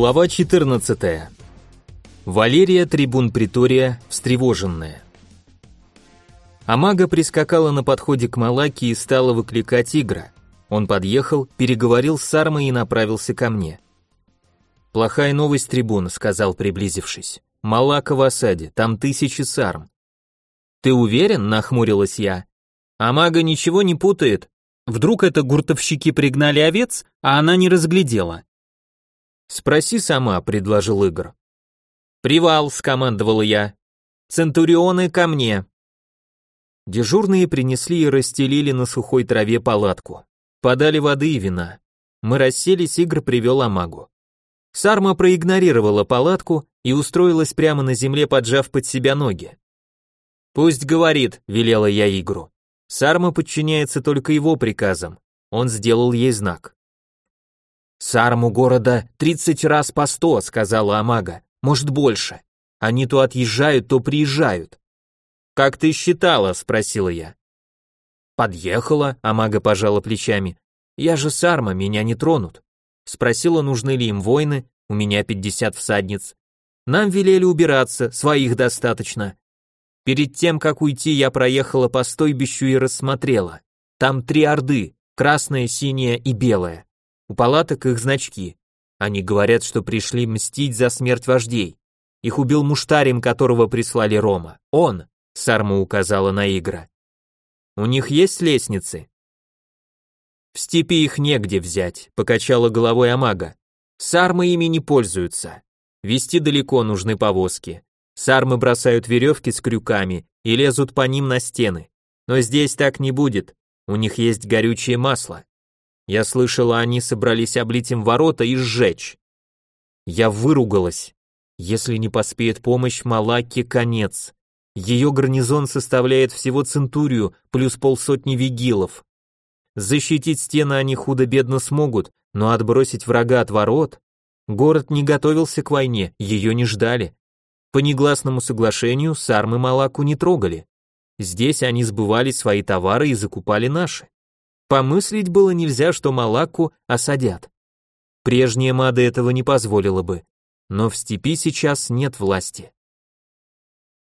Глава 14. Валерия Трибун Притория, встревоженная. Амага прискакала на подходе к Малаке и стала выкликать Игра. Он подъехал, переговорил с Сармой и направился ко мне. «Плохая новость, Трибун», — сказал, приблизившись. «Малака в осаде, там тысячи сарм». «Ты уверен?» — нахмурилась я. «Амага ничего не путает. Вдруг это гуртовщики пригнали овец, а она не разглядела?» «Спроси сама», — предложил Игорь. «Привал», — скомандовала я. «Центурионы ко мне». Дежурные принесли и расстелили на сухой траве палатку. Подали воды и вина. Мы расселись, Игорь привел Амагу. Сарма проигнорировала палатку и устроилась прямо на земле, поджав под себя ноги. «Пусть говорит», — велела я Игру. Сарма подчиняется только его приказам. Он сделал ей знак. «Сарму города тридцать раз по сто», — сказала Амага. «Может, больше. Они то отъезжают, то приезжают». «Как ты считала?» — спросила я. «Подъехала», — Амага пожала плечами. «Я же Сарма, меня не тронут». Спросила, нужны ли им воины, у меня пятьдесят всадниц. Нам велели убираться, своих достаточно. Перед тем, как уйти, я проехала по стойбищу и рассмотрела. Там три орды, красная, синяя и белая. У палаток их значки. Они говорят, что пришли мстить за смерть вождей. Их убил муштарин, которого прислали Рома. Он, Сарма указала на Игра. У них есть лестницы? В степи их негде взять, покачала головой Амага. Сармы ими не пользуются. Вести далеко нужны повозки. Сармы бросают веревки с крюками и лезут по ним на стены. Но здесь так не будет. У них есть горючее масло. Я слышала, они собрались облить им ворота и сжечь. Я выругалась. Если не поспеет помощь, Малаке конец. Ее гарнизон составляет всего центурию плюс полсотни вигилов. Защитить стены они худо-бедно смогут, но отбросить врага от ворот... Город не готовился к войне, ее не ждали. По негласному соглашению сармы Малаку не трогали. Здесь они сбывали свои товары и закупали наши. Помыслить было нельзя, что Малакку осадят. Прежняя Мада этого не позволила бы, но в степи сейчас нет власти.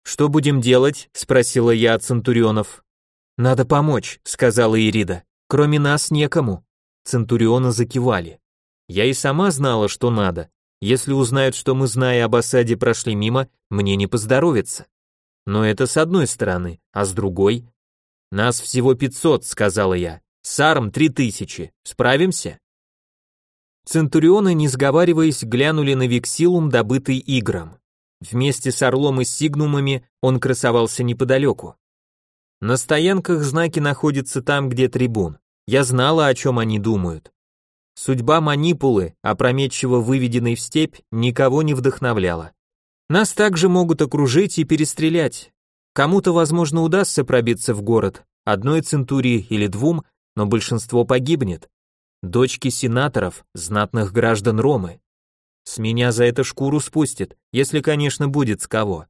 «Что будем делать?» — спросила я от Центурионов. «Надо помочь», — сказала Ирида. «Кроме нас некому». Центурионы закивали. Я и сама знала, что надо. Если узнают, что мы, зная об осаде, прошли мимо, мне не поздоровится. Но это с одной стороны, а с другой... «Нас всего пятьсот», — сказала я. Сарм три тысячи. Справимся? Центурионы, не сговариваясь, глянули на вексилум, добытый Игром. Вместе с Орлом и Сигнумами он красовался неподалеку. На стоянках знаки находятся там, где трибун. Я знала, о чем они думают. Судьба манипулы, опрометчиво выведенной в степь, никого не вдохновляла. Нас также могут окружить и перестрелять. Кому-то, возможно, удастся пробиться в город, одной центурии или двум, но большинство погибнет. Дочки сенаторов, знатных граждан Ромы. С меня за это шкуру спустят, если, конечно, будет с кого.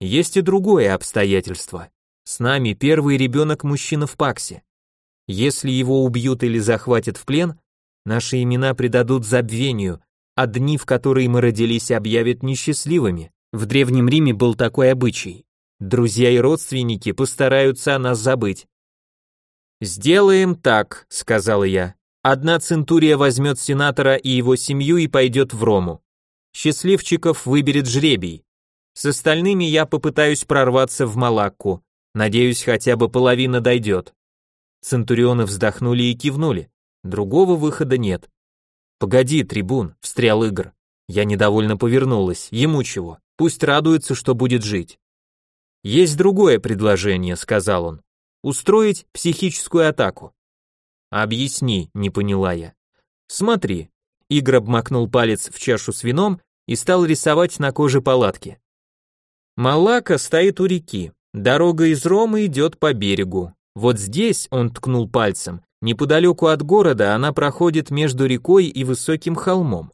Есть и другое обстоятельство. С нами первый ребенок мужчина в Паксе. Если его убьют или захватят в плен, наши имена предадут забвению, а дни, в которые мы родились, объявят несчастливыми. В Древнем Риме был такой обычай. Друзья и родственники постараются о нас забыть, «Сделаем так», — сказал я. «Одна центурия возьмет сенатора и его семью и пойдет в Рому. Счастливчиков выберет жребий. С остальными я попытаюсь прорваться в Малакку. Надеюсь, хотя бы половина дойдет». Центурионы вздохнули и кивнули. Другого выхода нет. «Погоди, трибун», — встрял Игорь. Я недовольно повернулась. Ему чего? Пусть радуется, что будет жить. «Есть другое предложение», — сказал он устроить психическую атаку. Объясни, не поняла я. Смотри. Игорь обмакнул палец в чашу с вином и стал рисовать на коже палатки. Малака стоит у реки. Дорога из Ромы идет по берегу. Вот здесь, он ткнул пальцем, неподалеку от города она проходит между рекой и высоким холмом.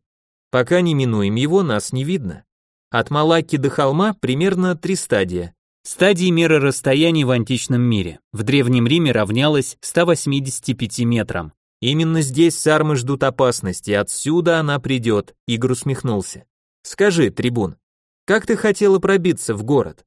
Пока не минуем его, нас не видно. От Малаки до холма примерно три стадия. Стадии меры расстояний в античном мире. В Древнем Риме равнялась 185 метрам. Именно здесь сармы ждут опасности, отсюда она придет, Игорь усмехнулся. Скажи, трибун, как ты хотела пробиться в город?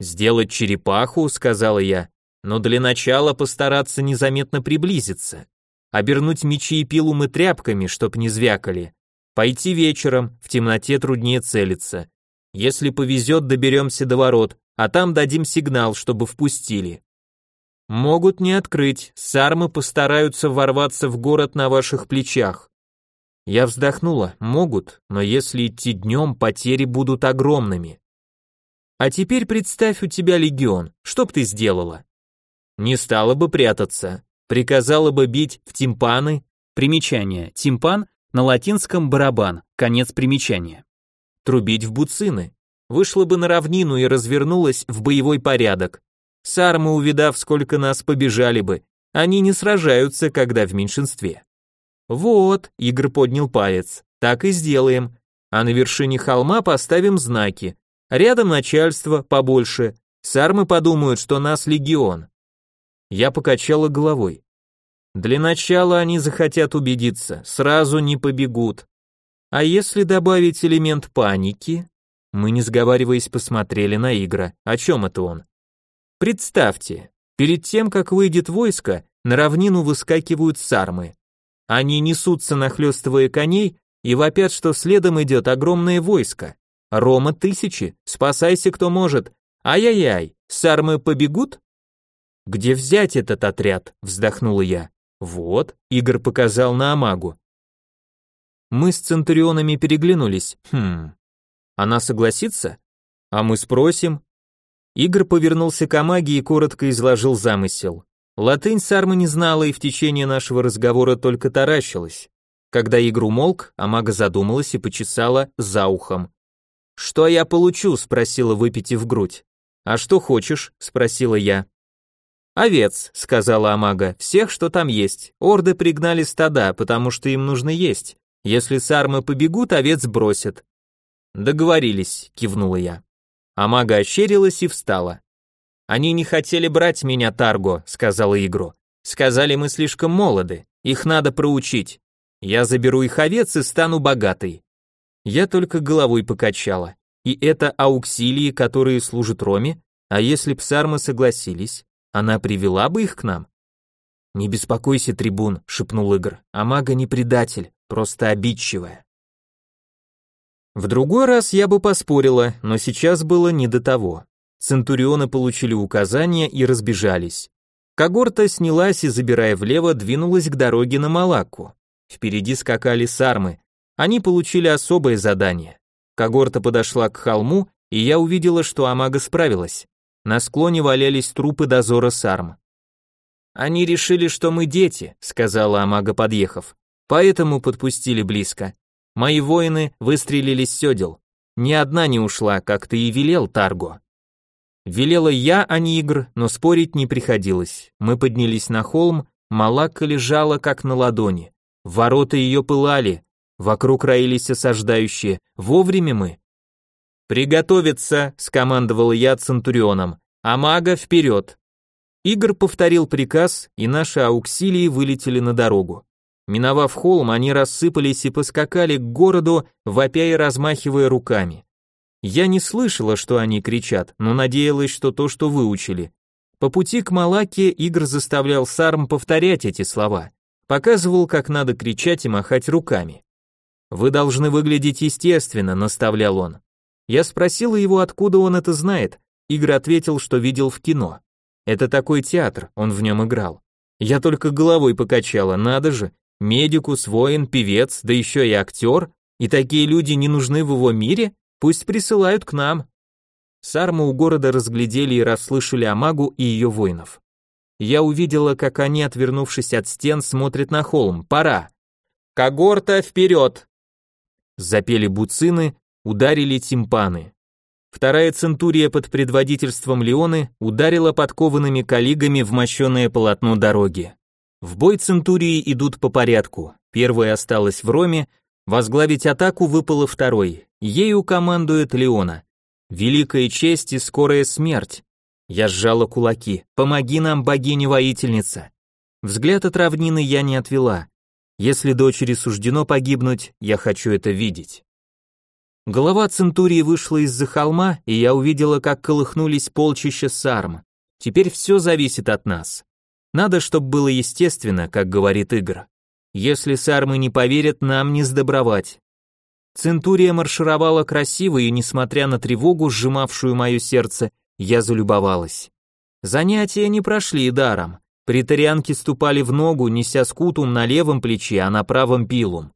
Сделать черепаху, сказала я, но для начала постараться незаметно приблизиться. Обернуть мечи и пилу мы тряпками, чтоб не звякали. Пойти вечером, в темноте труднее целиться. Если повезет, доберемся до ворот, а там дадим сигнал, чтобы впустили. Могут не открыть, сармы постараются ворваться в город на ваших плечах. Я вздохнула, могут, но если идти днем, потери будут огромными. А теперь представь у тебя легион, что б ты сделала? Не стала бы прятаться, приказала бы бить в тимпаны. Примечание, тимпан на латинском барабан, конец примечания. Трубить в буцины. Вышла бы на равнину и развернулась в боевой порядок. Сармы, увидав, сколько нас, побежали бы. Они не сражаются, когда в меньшинстве. Вот, Игорь поднял палец. Так и сделаем. А на вершине холма поставим знаки. Рядом начальство побольше. Сармы подумают, что нас легион. Я покачала головой. Для начала они захотят убедиться, сразу не побегут. А если добавить элемент паники? Мы, не сговариваясь, посмотрели на Игра. О чем это он? Представьте, перед тем, как выйдет войско, на равнину выскакивают сармы. Они несутся, нахлёстывая коней, и вопят, что следом идет огромное войско. Рома тысячи, спасайся кто может. Ай-яй-яй, сармы побегут? Где взять этот отряд? Вздохнула я. Вот, Игорь показал на Амагу. Мы с центурионами переглянулись. Хм. Она согласится? А мы спросим, Игорь повернулся к Амаге и коротко изложил замысел. Латынь Сарма не знала и в течение нашего разговора только таращилась. Когда Игорь умолк, Амага задумалась и почесала за ухом. «Что я получу?» — спросила, выпитив грудь. «А что хочешь?» — спросила я. «Овец», — сказала Амага, — «всех, что там есть. Орды пригнали стада, потому что им нужно есть. Если сармы побегут, овец бросят». «Договорились», — кивнула я. А мага ощерилась и встала. «Они не хотели брать меня, Тарго», — сказала Игру. «Сказали, мы слишком молоды, их надо проучить. Я заберу их овец и стану богатой». Я только головой покачала. И это ауксилии, которые служат Роме, а если псармы согласились, она привела бы их к нам? «Не беспокойся, трибун», — шепнул Игр, — «а мага не предатель, просто обидчивая». В другой раз я бы поспорила, но сейчас было не до того. Центурионы получили указания и разбежались. Когорта снялась и, забирая влево, двинулась к дороге на Малакку. Впереди скакали сармы. Они получили особое задание. Когорта подошла к холму, и я увидела, что Амага справилась. На склоне валялись трупы дозора сарм. «Они решили, что мы дети», — сказала Амага, подъехав. «Поэтому подпустили близко. Мои воины выстрелили с седел. Ни одна не ушла, как ты и велел, Тарго. Велела я, а не Игр, но спорить не приходилось. Мы поднялись на холм, Малакка лежала как на ладони. Ворота ее пылали, вокруг роились осаждающие. Вовремя мы. «Приготовиться!» — скомандовал я Центурионом. «А мага вперед!» Игр повторил приказ, и наши ауксилии вылетели на дорогу. Миновав холм, они рассыпались и поскакали к городу, вопя и размахивая руками. Я не слышала, что они кричат, но надеялась, что то, что выучили. По пути к Малаке Игр заставлял Сарм повторять эти слова, показывал, как надо кричать и махать руками. «Вы должны выглядеть естественно», — наставлял он. Я спросила его, откуда он это знает. Игр ответил, что видел в кино. Это такой театр, он в нем играл. Я только головой покачала, надо же, Медикус, воин, певец, да еще и актер, и такие люди не нужны в его мире, пусть присылают к нам. Сармы у города разглядели и расслышали Амагу и ее воинов. Я увидела, как они, отвернувшись от стен, смотрят на холм. Пора. Когорта вперед! Запели буцины, ударили тимпаны. Вторая центурия под предводительством Леоны ударила подкованными калигами в мощеное полотно дороги. В бой Центурии идут по порядку. Первая осталась в Роме, возглавить атаку выпало второй. Ею командует Леона. Великая честь и скорая смерть. Я сжала кулаки. Помоги нам, богиня-воительница. Взгляд от равнины я не отвела. Если дочери суждено погибнуть, я хочу это видеть. Голова Центурии вышла из-за холма, и я увидела, как колыхнулись полчища сарм. Теперь все зависит от нас. Надо, чтобы было естественно, как говорит Игр. Если сармы не поверят, нам не сдобровать. Центурия маршировала красиво, и, несмотря на тревогу, сжимавшую мое сердце, я залюбовалась. Занятия не прошли даром. Притарианки ступали в ногу, неся скутум на левом плече, а на правом пилум.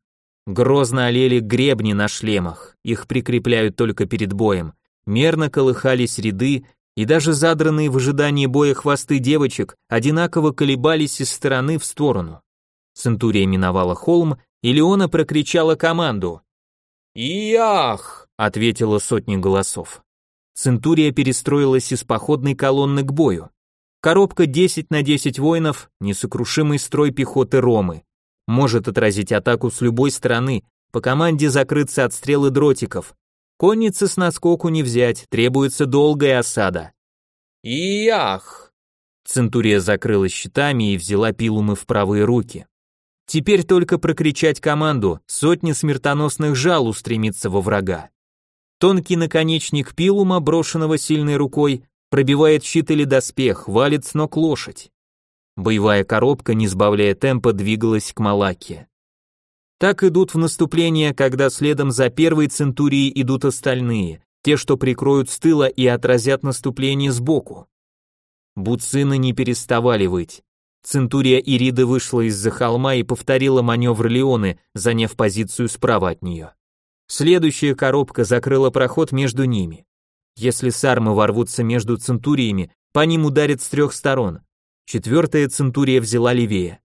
Грозно олели гребни на шлемах, их прикрепляют только перед боем. Мерно колыхались ряды, и даже задранные в ожидании боя хвосты девочек одинаково колебались из стороны в сторону. Центурия миновала холм, и Леона прокричала команду. «Иях!» — ответила сотни голосов. Центурия перестроилась из походной колонны к бою. Коробка 10 на 10 воинов, несокрушимый строй пехоты Ромы. Может отразить атаку с любой стороны, по команде закрыться от стрелы дротиков. Конницы с наскоку не взять, требуется долгая осада. Иях! Центурия закрылась щитами и взяла пилумы в правые руки. Теперь только прокричать команду, сотни смертоносных жал устремится во врага. Тонкий наконечник пилума, брошенного сильной рукой, пробивает щит или доспех, валит с ног лошадь. Боевая коробка, не сбавляя темпа, двигалась к Малаке. Так идут в наступление, когда следом за первой центурией идут остальные, те, что прикроют с тыла и отразят наступление сбоку. Буцины не переставали выть. Центурия Ириды вышла из-за холма и повторила маневр Леоны, заняв позицию справа от нее. Следующая коробка закрыла проход между ними. Если сармы ворвутся между центуриями, по ним ударят с трех сторон. Четвертая центурия взяла левее.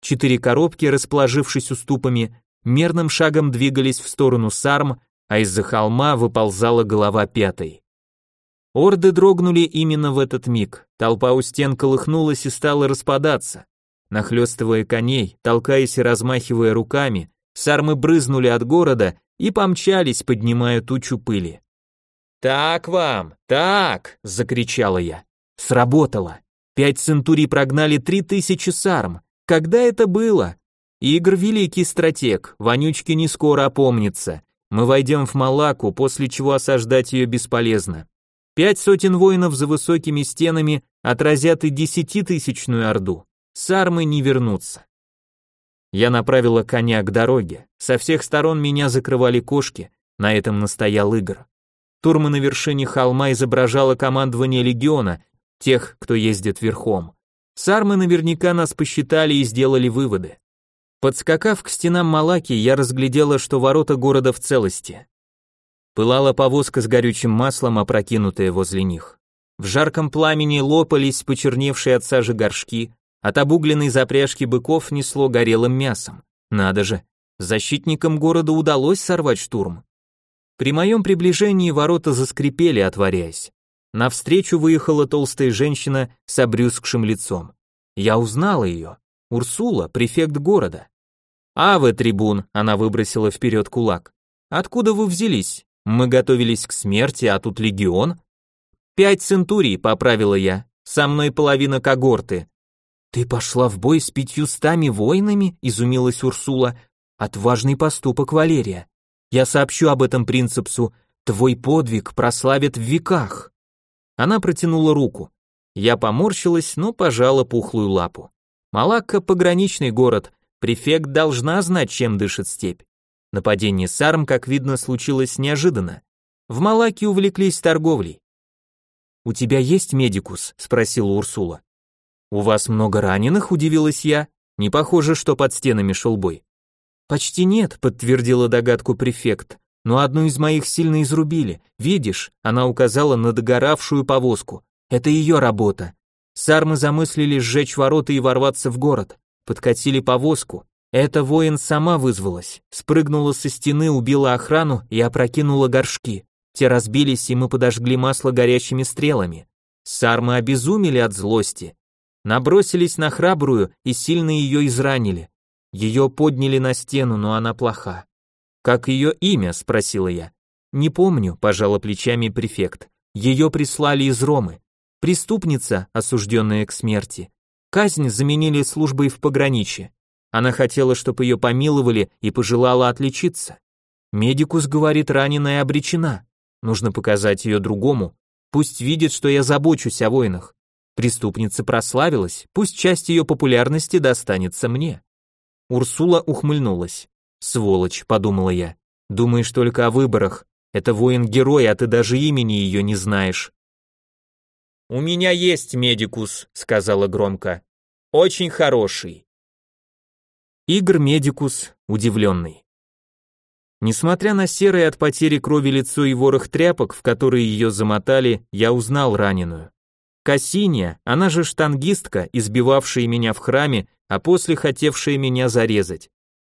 Четыре коробки, расположившись уступами, мерным шагом двигались в сторону сарм, а из-за холма выползала голова пятой. Орды дрогнули именно в этот миг, толпа у стен колыхнулась и стала распадаться. Нахлёстывая коней, толкаясь и размахивая руками, сармы брызнули от города и помчались, поднимая тучу пыли. «Так вам, так!» — закричала я. Сработало. Пять центурий прогнали три тысячи сарм. Когда это было? Игр великий стратег, вонючки не скоро опомнится. Мы войдем в Малаку, после чего осаждать ее бесполезно. Пять сотен воинов за высокими стенами отразят и десятитысячную орду. Сармы не вернутся. Я направила коня к дороге. Со всех сторон меня закрывали кошки. На этом настоял Игр. Турма на вершине холма изображала командование легиона, тех, кто ездит верхом. Сармы наверняка нас посчитали и сделали выводы. Подскакав к стенам Малаки, я разглядела, что ворота города в целости. Пылала повозка с горючим маслом, опрокинутая возле них. В жарком пламени лопались почерневшие от сажи горшки, от обугленной запряжки быков несло горелым мясом. Надо же, защитникам города удалось сорвать штурм. При моем приближении ворота заскрипели, отворяясь. Навстречу выехала толстая женщина с обрюзгшим лицом. Я узнала ее. Урсула, префект города. «А вы, трибун», — она выбросила вперед кулак. «Откуда вы взялись? Мы готовились к смерти, а тут легион?» «Пять центурий», — поправила я. «Со мной половина когорты». «Ты пошла в бой с пятьюстами воинами?» — изумилась Урсула. «Отважный поступок, Валерия. Я сообщу об этом принципсу. Твой подвиг прославит в веках. Она протянула руку. Я поморщилась, но пожала пухлую лапу. Малакка пограничный город. Префект должна знать, чем дышит степь. Нападение сарм, как видно, случилось неожиданно. В Малаке увлеклись торговлей. «У тебя есть медикус?» – спросила Урсула. «У вас много раненых?» – удивилась я. «Не похоже, что под стенами шел бой». «Почти нет», — подтвердила догадку префект. «Но одну из моих сильно изрубили. Видишь?» — она указала на догоравшую повозку. «Это ее работа. Сармы замыслили сжечь ворота и ворваться в город. Подкатили повозку. Эта воин сама вызвалась. Спрыгнула со стены, убила охрану и опрокинула горшки. Те разбились, и мы подожгли масло горячими стрелами. Сармы обезумели от злости. Набросились на храбрую и сильно ее изранили. Ее подняли на стену, но она плоха. Как ее имя, спросила я. Не помню, пожала плечами префект. Ее прислали из Ромы. Преступница, осужденная к смерти. Казнь заменили службой в пограничье. Она хотела, чтобы ее помиловали и пожелала отличиться. Медикус говорит, раненая обречена. Нужно показать ее другому. Пусть видит, что я забочусь о воинах. Преступница прославилась, пусть часть ее популярности достанется мне. Урсула ухмыльнулась. Сволочь, подумала я. Думаешь только о выборах. Это воин-герой, а ты даже имени ее не знаешь. У меня есть медикус, сказала громко. Очень хороший. Игр медикус, удивленный. Несмотря на серое от потери крови лицо и ворох тряпок, в которые ее замотали, я узнал раненую. Кассиния, она же штангистка, избивавшая меня в храме, а после хотевшая меня зарезать.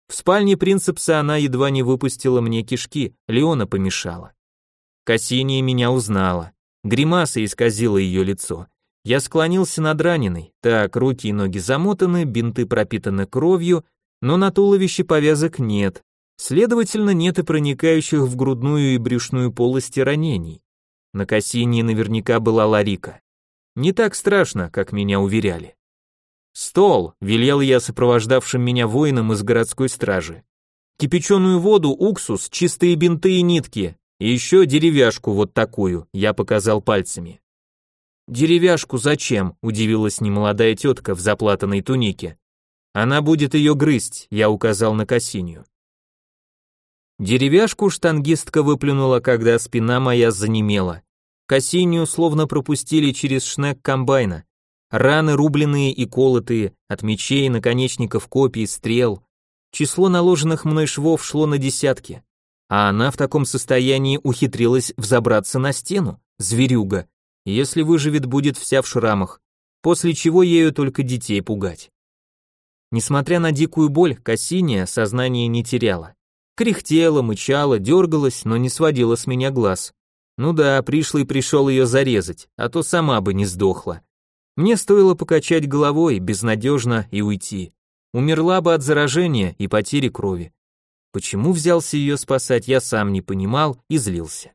В спальне принцепса она едва не выпустила мне кишки, Леона помешала. Кассиния меня узнала. Гримаса исказила ее лицо. Я склонился над раненой. Так, руки и ноги замотаны, бинты пропитаны кровью, но на туловище повязок нет. Следовательно, нет и проникающих в грудную и брюшную полости ранений. На Кассинии наверняка была Ларика. Не так страшно, как меня уверяли. «Стол!» — велел я сопровождавшим меня воинам из городской стражи. «Кипяченую воду, уксус, чистые бинты и нитки, и еще деревяшку вот такую», — я показал пальцами. «Деревяшку зачем?» — удивилась немолодая тетка в заплатанной тунике. «Она будет ее грызть», — я указал на Кассинию. Деревяшку штангистка выплюнула, когда спина моя занемела. Кассинию словно пропустили через шнек комбайна. Раны рубленые и колотые, от мечей, наконечников копий, стрел. Число наложенных мной швов шло на десятки. А она в таком состоянии ухитрилась взобраться на стену, зверюга. Если выживет, будет вся в шрамах, после чего ею только детей пугать. Несмотря на дикую боль, Кассиния сознание не теряла. Кряхтела, мычала, дергалась, но не сводила с меня глаз. Ну да, пришлый пришел ее зарезать, а то сама бы не сдохла. Мне стоило покачать головой, безнадежно и уйти. Умерла бы от заражения и потери крови. Почему взялся ее спасать, я сам не понимал и злился.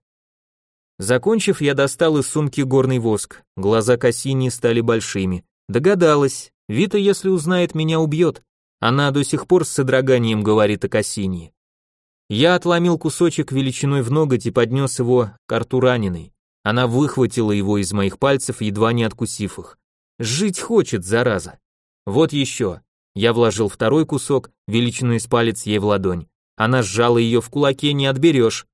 Закончив, я достал из сумки горный воск. Глаза Кассини стали большими. Догадалась. Вита, если узнает, меня убьет. Она до сих пор с содроганием говорит о Кассинии. Я отломил кусочек величиной в ноготь и поднес его к рту раненой. Она выхватила его из моих пальцев, едва не откусив их. Жить хочет, зараза. Вот еще. Я вложил второй кусок, величиной с палец ей в ладонь. Она сжала ее в кулаке, не отберешь.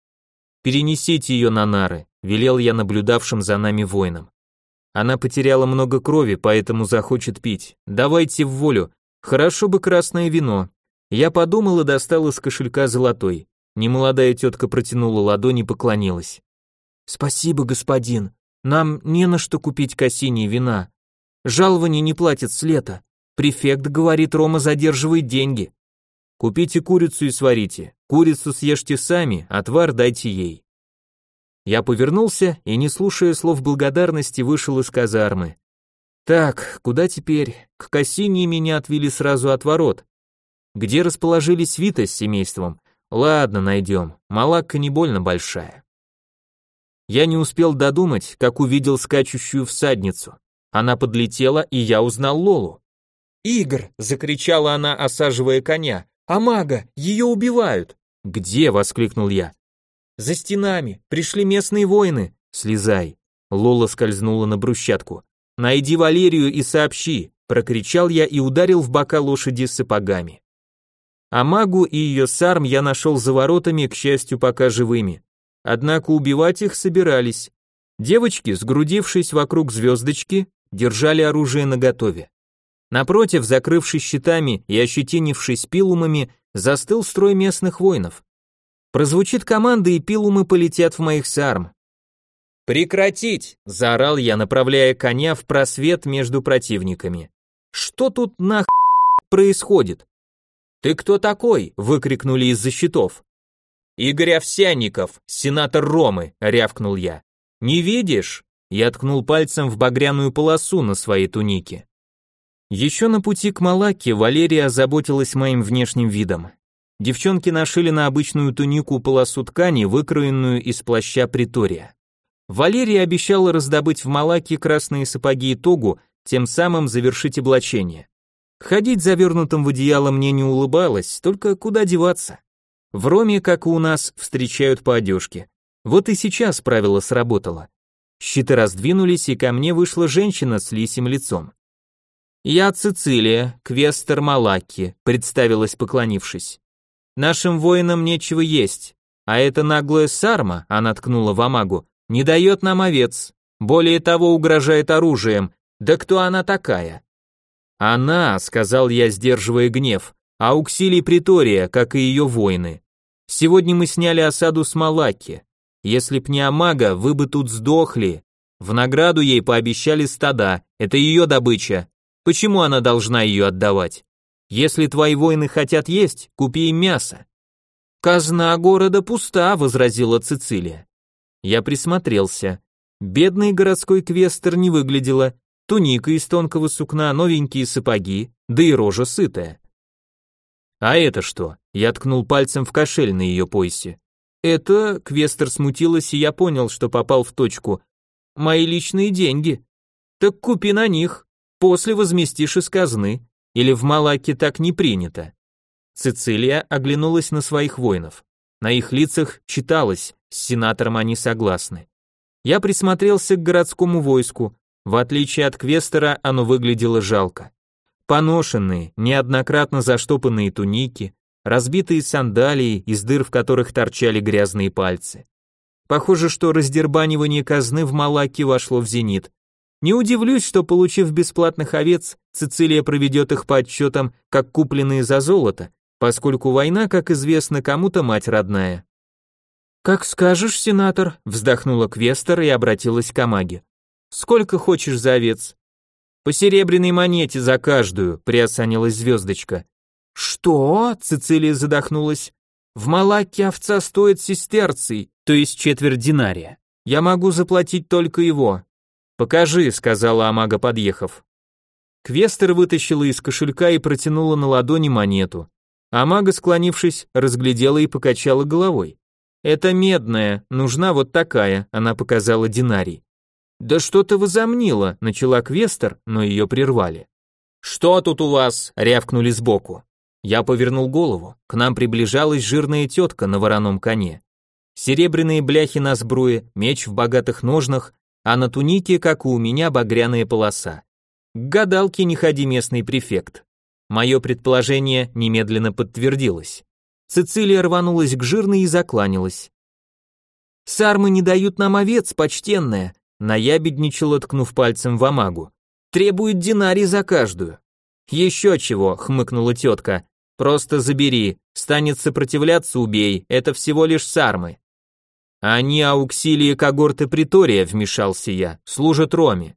Перенесите ее на нары, велел я наблюдавшим за нами воинам. Она потеряла много крови, поэтому захочет пить. Давайте в волю. Хорошо бы красное вино, я подумал и достал из кошелька золотой. Немолодая тетка протянула ладонь и поклонилась. «Спасибо, господин. Нам не на что купить косини вина. Жалование не платят с лета. Префект говорит, Рома задерживает деньги. Купите курицу и сварите. Курицу съешьте сами, отвар дайте ей». Я повернулся и, не слушая слов благодарности, вышел из казармы. Так, куда теперь? К Кассинии меня отвели сразу от ворот. Где расположились Вита с семейством? Ладно, найдем. Малакка не больно большая. Я не успел додумать, как увидел скачущую всадницу. Она подлетела, и я узнал Лолу. «Игр!» — закричала она, осаживая коня. «А мага! Ее убивают!» «Где?» — воскликнул я. «За стенами! Пришли местные воины!» «Слезай!» Лола скользнула на брусчатку. «Найди Валерию и сообщи!» — прокричал я и ударил в бока лошади сапогами. А магу и ее сарм я нашел за воротами, к счастью, пока живыми. Однако убивать их собирались. Девочки, сгрудившись вокруг звездочки, держали оружие наготове. Напротив, закрывшись щитами и ощетинившись пилумами, застыл строй местных воинов. Прозвучит команда, и пилумы полетят в моих сарм. «Прекратить!» – заорал я, направляя коня в просвет между противниками. «Что тут нах происходит?» «Ты кто такой?» – выкрикнули из-за щитов. «Игорь Овсянников, сенатор Ромы», – рявкнул я. «Не видишь?» – я ткнул пальцем в багряную полосу на своей тунике. Еще на пути к Малаке Валерия озаботилась моим внешним видом. Девчонки нашили на обычную тунику полосу ткани, выкроенную из плаща притория. Валерия обещала раздобыть в Малаке красные сапоги и тогу, тем самым завершить облачение. Ходить завернутым в одеяло мне не улыбалось, только куда деваться. В Роме, как и у нас, встречают по одежке. Вот и сейчас правило сработало. Щиты раздвинулись, и ко мне вышла женщина с лисим лицом. «Я Цицилия, квестер Малаки», — представилась, поклонившись. «Нашим воинам нечего есть, а эта наглая сарма», — она ткнула в Амагу, — «не дает нам овец, более того угрожает оружием. Да кто она такая?» «Она», — сказал я, сдерживая гнев, — «Ауксилий Притория, как и ее воины. Сегодня мы сняли осаду с Малаки. Если б не Амага, вы бы тут сдохли. В награду ей пообещали стада, это ее добыча. Почему она должна ее отдавать? Если твои воины хотят есть, купи им мясо. Казна города пуста, возразила Цицилия. Я присмотрелся. Бедный городской квестер не выглядела. Туника из тонкого сукна, новенькие сапоги, да и рожа сытая. А это что? Я ткнул пальцем в кошель на ее поясе. Это, Квестер смутилась, и я понял, что попал в точку. Мои личные деньги. Так купи на них, после возместишь из казны. Или в Малаке так не принято. Цицилия оглянулась на своих воинов. На их лицах читалось, с сенатором они согласны. Я присмотрелся к городскому войску. В отличие от Квестера, оно выглядело жалко. Поношенные, неоднократно заштопанные туники, разбитые сандалии, из дыр в которых торчали грязные пальцы. Похоже, что раздербанивание казны в Малаке вошло в зенит. Не удивлюсь, что, получив бесплатных овец, Цицилия проведет их по отчетам, как купленные за золото, поскольку война, как известно, кому-то мать родная. «Как скажешь, сенатор», — вздохнула Квестер и обратилась к Амаге. «Сколько хочешь за овец?» «По серебряной монете за каждую», — приосанилась звездочка. «Что?» — Цицилия задохнулась. «В Малаке овца стоит сестерций, то есть четверть динария. Я могу заплатить только его». «Покажи», — сказала Амага, подъехав. Квестер вытащила из кошелька и протянула на ладони монету. Амага, склонившись, разглядела и покачала головой. «Это медная, нужна вот такая», — она показала динарий. «Да что ты возомнила», — начала Квестер, но ее прервали. «Что тут у вас?» — рявкнули сбоку. Я повернул голову. К нам приближалась жирная тетка на вороном коне. Серебряные бляхи на сбруе, меч в богатых ножнах, а на тунике, как и у меня, багряная полоса. К гадалке не ходи местный префект. Мое предположение немедленно подтвердилось. Цицилия рванулась к жирной и закланялась. «Сармы не дают нам овец, почтенная», наябедничала, ткнув пальцем в амагу. «Требует динарий за каждую». «Еще чего», — хмыкнула тетка, Просто забери, станет сопротивляться убей, это всего лишь сармы. Они ауксилии когорты притория, вмешался я, служат Роме.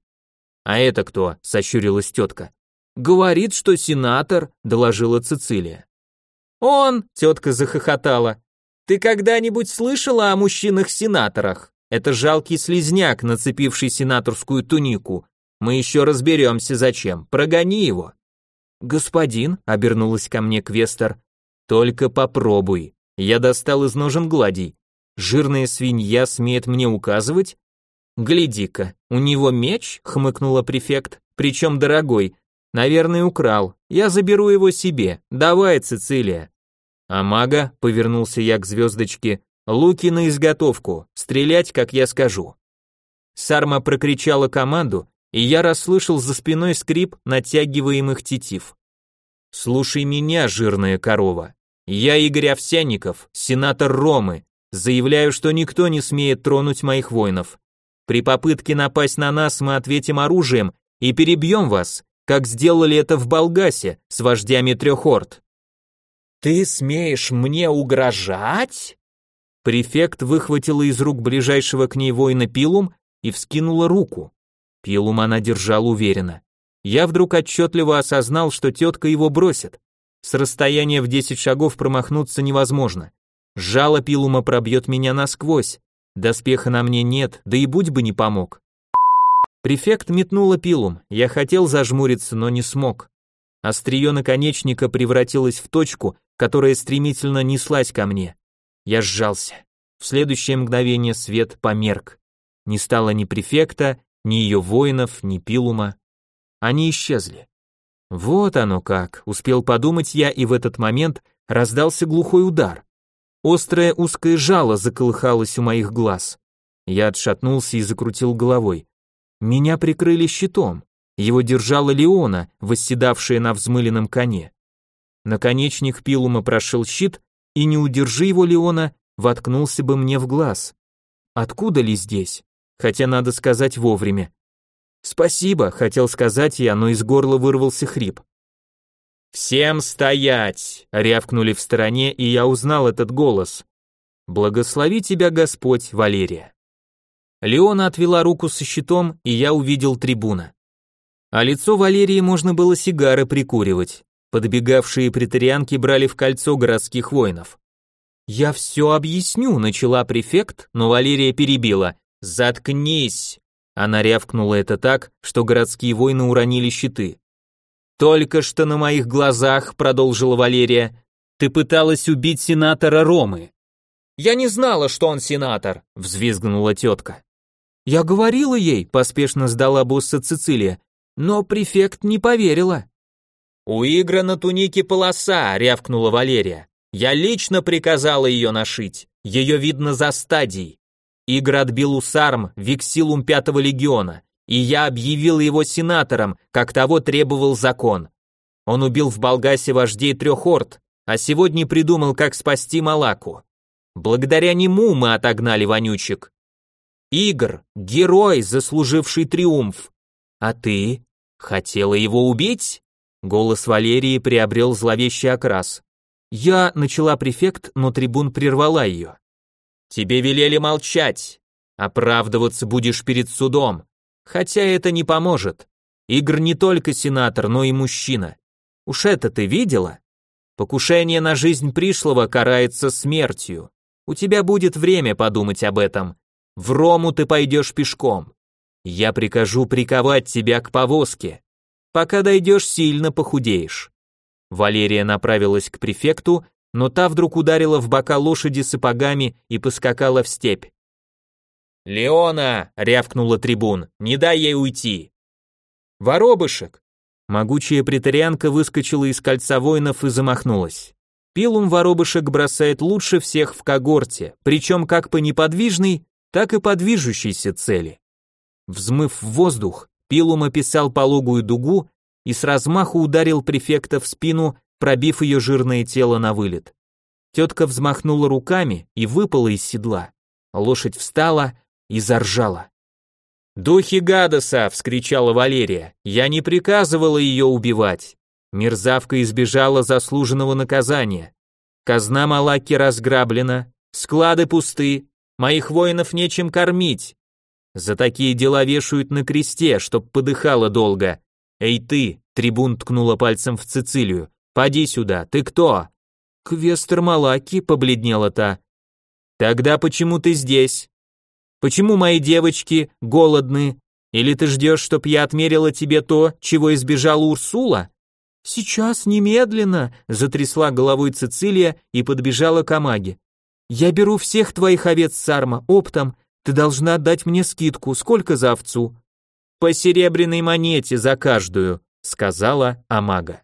А это кто? сощурилась тетка. Говорит, что сенатор, доложила Цицилия. Он, тетка захохотала. Ты когда-нибудь слышала о мужчинах-сенаторах? Это жалкий слизняк, нацепивший сенаторскую тунику. Мы еще разберемся зачем. Прогони его. «Господин», — обернулась ко мне Квестер, — «только попробуй». Я достал из ножен гладий. «Жирная свинья смеет мне указывать?» «Гляди-ка, у него меч?» — хмыкнула префект, «причем дорогой. Наверное, украл. Я заберу его себе. Давай, Цицилия». «А мага?» — повернулся я к звездочке. «Луки на изготовку. Стрелять, как я скажу». Сарма прокричала команду, и я расслышал за спиной скрип натягиваемых тетив. «Слушай меня, жирная корова. Я Игорь Овсянников, сенатор Ромы, заявляю, что никто не смеет тронуть моих воинов. При попытке напасть на нас мы ответим оружием и перебьем вас, как сделали это в Болгасе с вождями трех орд». «Ты смеешь мне угрожать?» Префект выхватила из рук ближайшего к ней воина пилум и вскинула руку. Пилум она держала уверенно. Я вдруг отчетливо осознал, что тетка его бросит. С расстояния в 10 шагов промахнуться невозможно. Жало пилума пробьет меня насквозь. Доспеха на мне нет, да и будь бы не помог. Префект метнула пилум. Я хотел зажмуриться, но не смог. Острие наконечника превратилось в точку, которая стремительно неслась ко мне. Я сжался. В следующее мгновение свет померк. Не стало ни префекта, ни ее воинов, ни пилума. они исчезли. Вот оно как, успел подумать я, и в этот момент раздался глухой удар. Острое узкое жало заколыхалось у моих глаз. Я отшатнулся и закрутил головой. Меня прикрыли щитом. Его держала Леона, восседавшая на взмыленном коне. Наконечник пилума прошел щит, и не удержи его Леона, воткнулся бы мне в глаз. Откуда ли здесь? Хотя надо сказать вовремя. Спасибо, хотел сказать я, но из горла вырвался хрип. Всем стоять, рявкнули в стороне, и я узнал этот голос. Благослови тебя Господь, Валерия. Леона отвела руку со щитом, и я увидел трибуна. А лицо Валерии можно было сигары прикуривать. Подбегавшие претарианки брали в кольцо городских воинов. «Я все объясню», — начала префект, но Валерия перебила. «Заткнись!» Она рявкнула это так, что городские воины уронили щиты. «Только что на моих глазах», — продолжила Валерия, — «ты пыталась убить сенатора Ромы». «Я не знала, что он сенатор», — взвизгнула тетка. «Я говорила ей», — поспешно сдала босса Цицилия, но префект не поверила. «У Игра на тунике полоса», — рявкнула Валерия. «Я лично приказала ее нашить. Ее видно за стадией. Игр отбил у Сарм Виксилум Пятого Легиона, и я объявил его сенатором, как того требовал закон. Он убил в Болгасе вождей трех орд, а сегодня придумал, как спасти Малаку. Благодаря нему мы отогнали вонючек. Игр — герой, заслуживший триумф. А ты хотела его убить? Голос Валерии приобрел зловещий окрас. Я начала префект, но трибун прервала ее. Тебе велели молчать. Оправдываться будешь перед судом. Хотя это не поможет. Игр не только сенатор, но и мужчина. Уж это ты видела? Покушение на жизнь пришлого карается смертью. У тебя будет время подумать об этом. В Рому ты пойдешь пешком. Я прикажу приковать тебя к повозке. Пока дойдешь, сильно похудеешь. Валерия направилась к префекту, но та вдруг ударила в бока лошади сапогами и поскакала в степь. «Леона!» — рявкнула трибун. «Не дай ей уйти!» «Воробышек!» Могучая претарианка выскочила из кольца воинов и замахнулась. Пилум воробышек бросает лучше всех в когорте, причем как по неподвижной, так и по движущейся цели. Взмыв в воздух, Пилум описал пологую дугу и с размаху ударил префекта в спину, пробив ее жирное тело на вылет. Тетка взмахнула руками и выпала из седла. Лошадь встала и заржала. «Духи Гадоса!» — вскричала Валерия. «Я не приказывала ее убивать. Мерзавка избежала заслуженного наказания. Казна Малаки разграблена, склады пусты, моих воинов нечем кормить. За такие дела вешают на кресте, чтоб подыхало долго. Эй ты, трибун ткнула пальцем в Цицилию, поди сюда, ты кто? Квестер Малаки, побледнела та. Тогда почему ты здесь? Почему мои девочки голодны? Или ты ждешь, чтоб я отмерила тебе то, чего избежала Урсула? Сейчас, немедленно, затрясла головой Цицилия и подбежала к Амаге. Я беру всех твоих овец Сарма оптом, ты должна отдать мне скидку, сколько за овцу? По серебряной монете за каждую, сказала Амага.